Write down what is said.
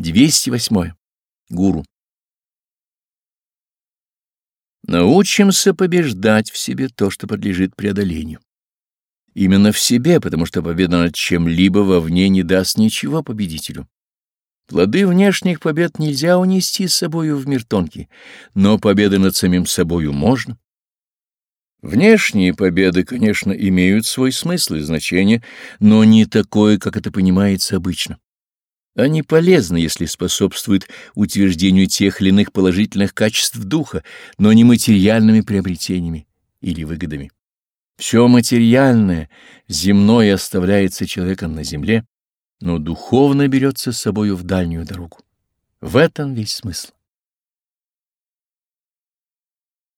208. Гуру. Научимся побеждать в себе то, что подлежит преодолению. Именно в себе, потому что победа над чем-либо вовне не даст ничего победителю. Плоды внешних побед нельзя унести с собою в мир тонкий, но победы над самим собою можно. Внешние победы, конечно, имеют свой смысл и значение, но не такое, как это понимается обычно. Они полезны, если способствуют утверждению тех или иных положительных качеств духа, но не материальными приобретениями или выгодами. Все материальное, земное оставляется человеком на земле, но духовно берется с собою в дальнюю дорогу. В этом весь смысл.